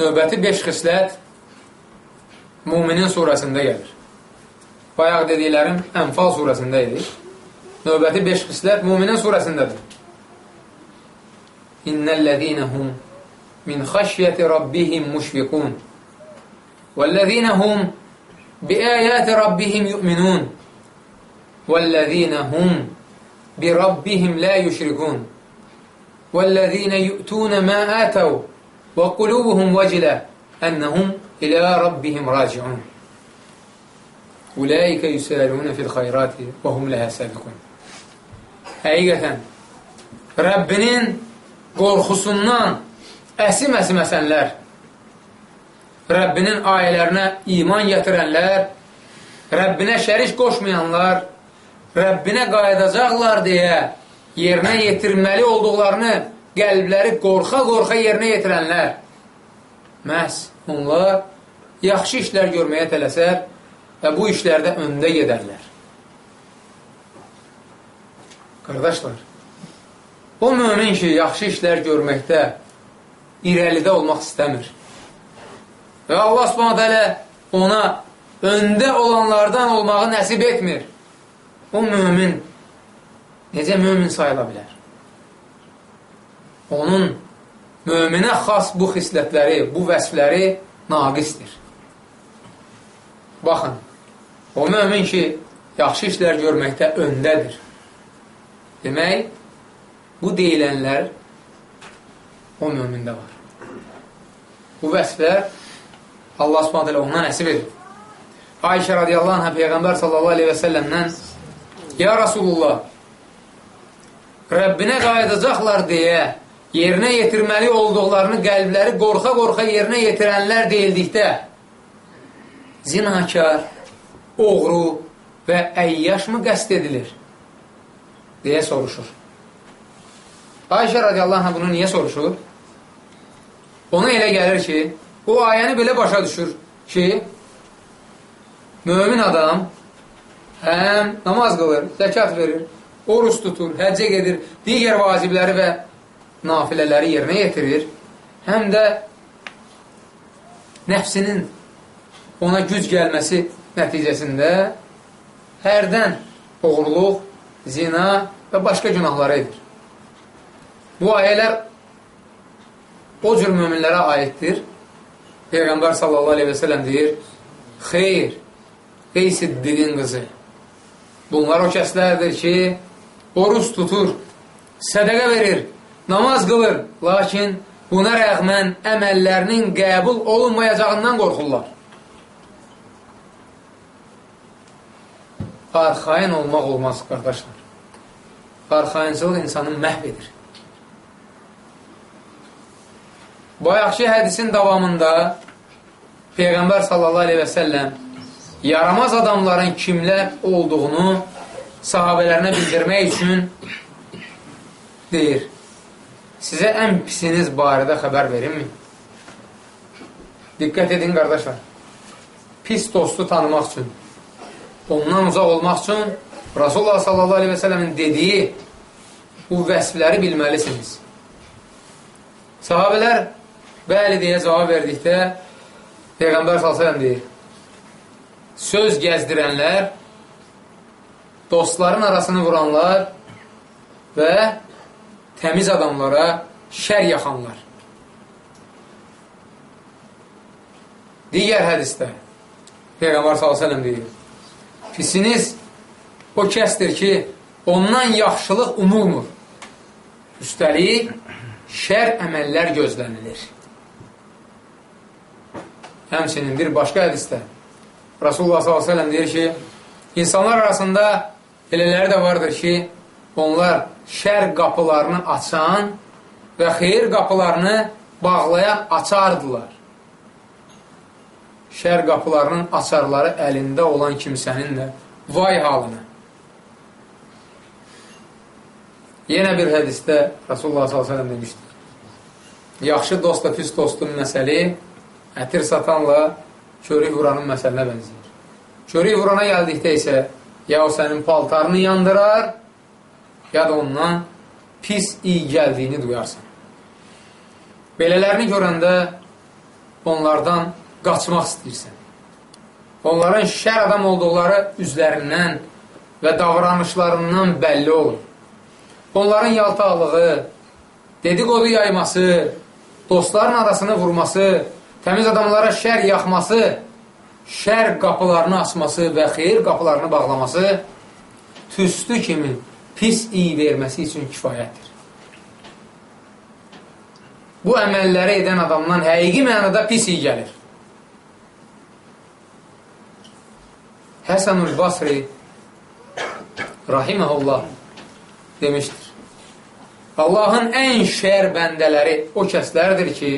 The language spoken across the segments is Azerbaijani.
növbəti 5 xislət Muminin surəsində gəlir. Bayaq dediklərim Ənfal surəsində idi. Növbəti 5 xislət Muminin surəsindədir. İnnellezîne hum min xəşyəti rabbihim müşfiqun vəllezîne hum biayati rabbihim yu'minun vəllezîne hum bi rabbihim la yüşrikun vəllezîne yu'tun ma atav və qulubuhum vecilə ennehum ilə rabbihim raciun. Ulaikə yüsəlunə fil xayrati və hum ləhə səbiqun. Həqiqətən, Rəbbinin qorxusundan əsim-əsim əsənlər, Rəbbinin ayələrinə iman gətirənlər, Rəbbinə şərik qoşmayanlar, Rəbbinə qayıdacaqlar deyə yerinə yetirməli olduqlarını qəlbləri qorxa-qorxa yerinə yetirənlər, məhz onlar yaxşı işlər görməyə tələsər və bu işlərdə öndə gedərlər. Qardaşlar, o mümin ki, yaxşı işlər görməkdə irəlidə olmaq istəmir. Və Allah subhanət hələ ona öndə olanlardan olmağı nəsib etmir. O mümin necə mümin sayıla bilər? Onun möminə xas bu xislətləri, bu vəsfləri naqisdir. Baxın, o mömin ki, yaxşı işlər görməkdə öndədir. Demək, bu deyilənlər o mömində var. Bu vəsflər Allah subhanət ondan nəsib edir. Ayşə radiyallahu anhə Peyğəmbər sallallahu aleyhi və səlləmdən Ya Rasulullah, Rəbbinə qayıdacaqlar deyə yerinə yetirməli olduqlarını qəlbləri qorxa-qorxa yerinə yetirənlər deyildikdə zinakar, oğru və əyyaş mı qəst edilir? deyə soruşur. Ayşə radiyallahu anh bunu niyə soruşur? Ona elə gəlir ki, o ayəni belə başa düşür ki, mömin adam həm namaz qılır, zəkat verir, oruç tutur, həccə gedir, digər vacibləri və nafilələri yerinə yetirir, həm də nəfsinin ona güc gəlməsi nəticəsində hərdən oğurluq, zina və başqa günahları edir. Bu ayələr o cür müminlərə aiddir. Peyğəmbər sallallahu aleyhi və sələm deyir, xeyr, ey siddiqin qızı, bunlar o kəslərdir ki, oruç tutur, sədəqə verir, namaz qılır, lakin buna rəğmən əməllərinin qəbul olunmayacağından qorxurlar. Arxain olmaq olmaz, qardaşlar. Arxaincılıq insanı məhv edir. Bayaqki hədisin davamında Peyğəmbər sallallahu aleyhi və səlləm yaramaz adamların kimlər olduğunu sahabələrinə bildirmək üçün deyir. Sizə ən pisiniz barədə xəbər verimmi? Diqqət edin, qardaşlar. Pis dostu tanımaq üçün, ondan uzaq olmaq üçün Rasulullah sələmin dediyi bu vəsfləri bilməlisiniz. Sahabələr bəli deyə cavab verdikdə Peyğəmbər s.ə.v deyir, söz gəzdirənlər, dostların arasını vuranlar və təmiz adamlara şər yaxanlar. Digər hədisdə Peyğəmbər s.ə.v deyir, pisiniz o kəsdir ki, ondan yaxşılıq umulmur. Üstəlik, şər əməllər gözlənilir. Həmçinin bir başqa hədisdə Rasulullah s.ə.v deyir ki, insanlar arasında elələri də vardır ki, onlar şər qapılarını açan və xeyir qapılarını bağlayan açardılar. Şər qapılarının açarları əlində olan kimsənin də vay halına. Yenə bir hədisdə Rasulullah s.ə.v demişdir. Yaxşı dostla pis dostun məsəli ətir satanla körük vuranın məsəlinə bənzəyir. Körük vurana gəldikdə isə ya o sənin paltarını yandırar, ya da ondan pis iyi gəldiyini duyarsan. Belələrini görəndə onlardan qaçmaq istəyirsən. Onların şər adam olduqları üzlərindən və davranışlarından bəlli olur. Onların yaltaqlığı, dedikodu yayması, dostların arasını vurması, təmiz adamlara şər yaxması, şər qapılarını açması və xeyir qapılarını bağlaması tüstü kimi pis iyi verməsi üçün kifayətdir. Bu əməlləri edən adamdan həqiqi mənada pis iyi gəlir. Həsənül Basri rahiməhullah demişdir. Allahın ən şər bəndələri o kəslərdir ki,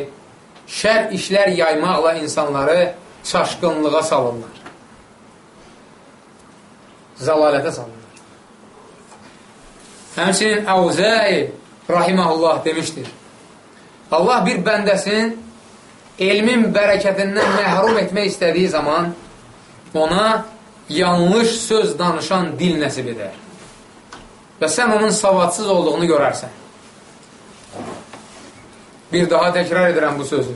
şər işlər yaymaqla insanları çaşqınlığa salırlar. Zəlalətə salırlar. Həmçinin Əvzəi rahiməhullah demişdir. Allah bir bəndəsinin elmin bərəkətindən məhrum etmək istədiyi zaman ona yanlış söz danışan dil nəsib edər. Və sən onun savadsız olduğunu görərsən. Bir daha təkrar edirəm bu sözü.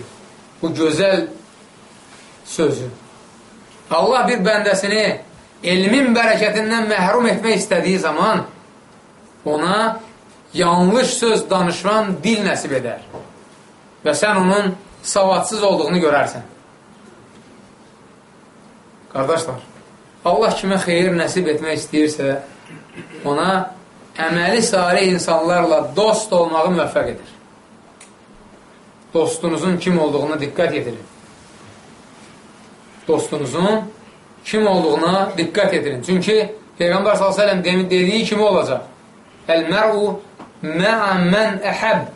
Bu gözəl sözü. Allah bir bəndəsini elmin bərəkətindən məhrum etmək istədiyi zaman ona yanlış söz danışan dil nəsib edər və sən onun savadsız olduğunu görərsən. Qardaşlar, Allah kimə xeyir nəsib etmək istəyirsə, ona əməli salih insanlarla dost olmağı müvəffəq edir. Dostunuzun kim olduğuna diqqət yetirin. Dostunuzun kim olduğuna diqqət yetirin. Çünki Peyğəmbər s.ə.v dediyi kimi olacaq. Əl-mər'u mə'ə mən əhəb.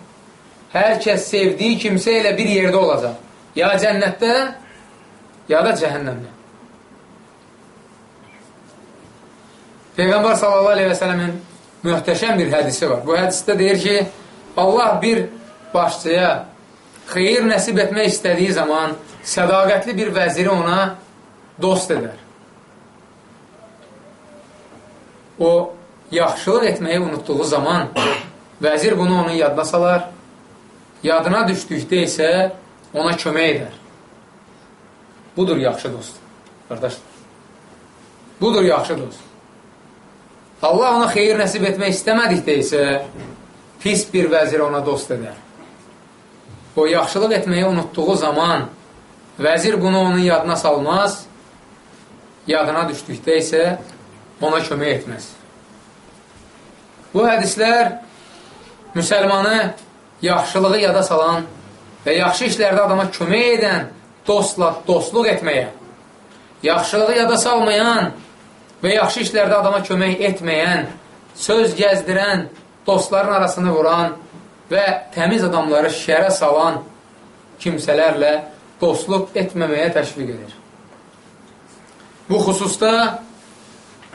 Hər kəs sevdiyi kimsə ilə bir yerdə olacaq. Ya cənnətdə, ya da cəhənnəmdə. Peyğəmbər sallallahu aleyhi və sələmin möhtəşəm bir hədisi var. Bu hədisdə deyir ki, Allah bir başçıya xeyir nəsib etmək istədiyi zaman sədaqətli bir vəziri ona dost edər. O, yaxşılıq etməyi unutduğu zaman vəzir bunu onun yadına salar, yadına düşdükdə isə ona kömək edər. Budur yaxşı dost, qardaşlar. Budur yaxşı dost. Allah ona xeyir nəsib etmək istəmədikdə isə pis bir vəzir ona dost edər. O yaxşılıq etməyi unutduğu zaman vəzir bunu onun yadına salmaz, yadına düşdükdə isə ona kömək etməz. Bu hədislər müsəlmanı yaxşılığı yada salan və yaxşı işlərdə adama kömək edən dostla dostluq etməyə, yaxşılığı yada salmayan və yaxşı işlərdə adama kömək etməyən, söz gəzdirən, dostların arasını vuran və təmiz adamları şərə salan kimsələrlə dostluq etməməyə təşviq edir. Bu xüsusda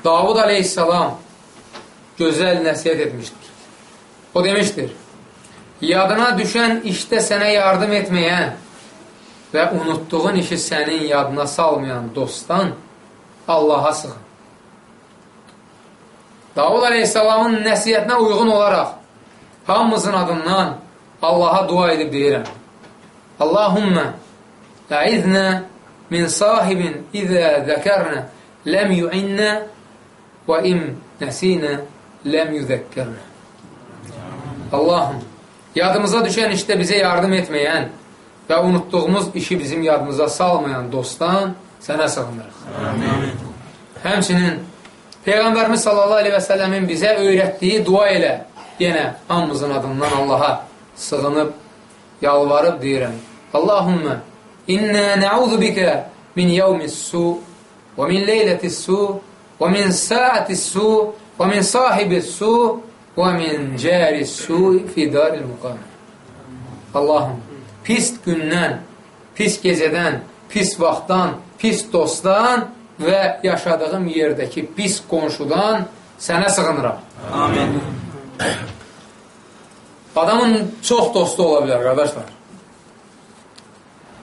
Davud aleyhissalam gözəl nəsiyyət etmişdir. O demişdir, yadına düşən işdə sənə yardım etməyən və unutduğun işi sənin yadına salmayan dostdan Allaha sığın. Davud Aleyhisselamın nəsiyyətinə uyğun olaraq hamımızın adından Allaha dua edib deyirəm. Allahümmə əiznə min sahibin izə zəkərnə ləm yu'innə və im nəsinə ləm yüzəkkərnə. Allahım, yadımıza düşən işdə bizə yardım etməyən və unutduğumuz işi bizim yadımıza salmayan dostdan sənə sığınırıq. Həmçinin Peyğəmbərimiz sallallahu aleyhi və səlləmin bizə öyrətdiyi dua ilə yenə hamımızın adından Allaha sığınıb, yalvarıb deyirəm. Allahümmə, innə nəuzu bikə min yevmis su və min leylətis su və min sa'atis su və min sahibis su və min cəris su fi daril muqam. Allahım, pis gündən, pis gecədən, pis vaxtdan, pis dostdan və yaşadığım yerdəki pis qonşudan sənə sığınıram. Amin. Adamın çox dostu ola bilər, qardaşlar.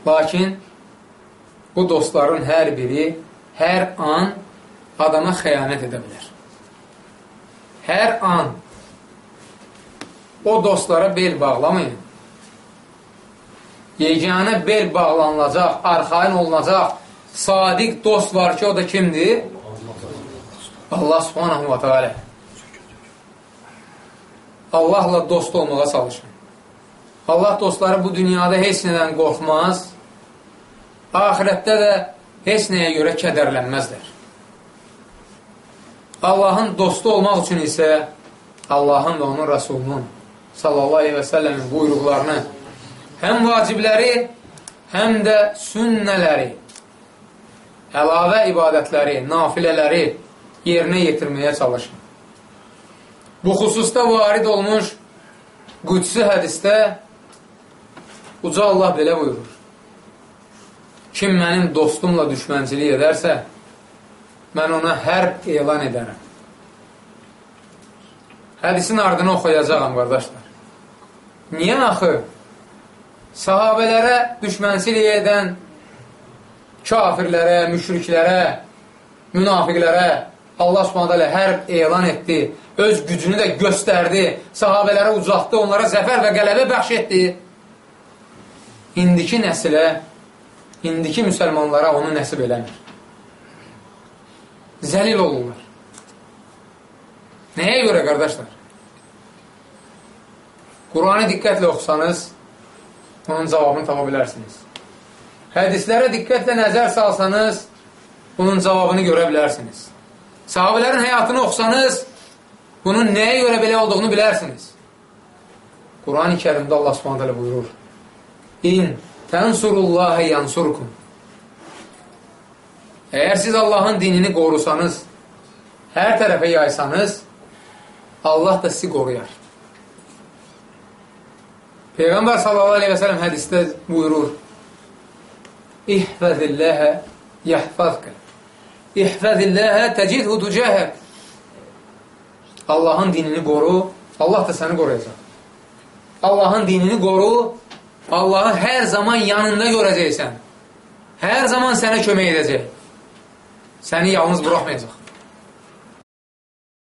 Lakin bu dostların hər biri hər an adama xəyanət edə bilər hər an o dostlara bel bağlamayın. yeganə bel bağlanılacaq, arxain olunacaq, sadiq dost var ki, o da kimdir? Allah subhanahu wa ta'ala. Allahla dost olmağa çalışın. Allah dostları bu dünyada heç nədən qorxmaz, ahirətdə də heç nəyə görə kədərlənməzlər. Allahın dostu olmaq üçün isə Allahın və onun Rəsulunun sallallahu aleyhi və səlləmin buyruqlarını həm vacibləri, həm də sünnələri, əlavə ibadətləri, nafilələri yerinə yetirməyə çalışın. Bu xüsusda varid olmuş qüdsi hədistə Uca Allah belə buyurur. Kim mənim dostumla düşmənçilik edərsə, mən ona hərb elan edərəm. Hədisin ardını oxuyacaqam, qardaşlar. Niyə axı? Sahabələrə düşmənçilik edən kafirlərə, müşriklərə, münafiqlərə Allah subhanələ hərb elan etdi, öz gücünü də göstərdi, sahabələrə ucaltdı, onlara zəfər və qələbə bəxş etdi. İndiki nəsilə, indiki müsəlmanlara onu nəsib eləmir. Zəlil olurlar. Nəyə görə, qardaşlar? Quranı diqqətlə oxusanız, onun cavabını tapa bilərsiniz. Hədislərə diqqətlə nəzər salsanız, bunun cavabını görə bilərsiniz. Sahabələrin həyatını oxusanız, bunun nəyə görə belə olduğunu bilərsiniz. Quran-ı kərimdə Allah subhanətələ buyurur, İn tənsurullahə yansurkum. Əgər siz Allahın dinini qorusanız, hər tərəfə yaysanız, Allah da sizi qoruyar. Peyğəmbər sallallahu aleyhi və sələm hədisdə buyurur, İhfəzilləhə yəhfəzkə İhfəzilləhə təcidhu tücəhək Allahın dinini qoru, Allah da səni qoruyacaq. Allahın dinini qoru, Allahı hər zaman yanında görəcəksən. Hər zaman sənə kömək edəcək. Səni yalnız buraxmayacaq.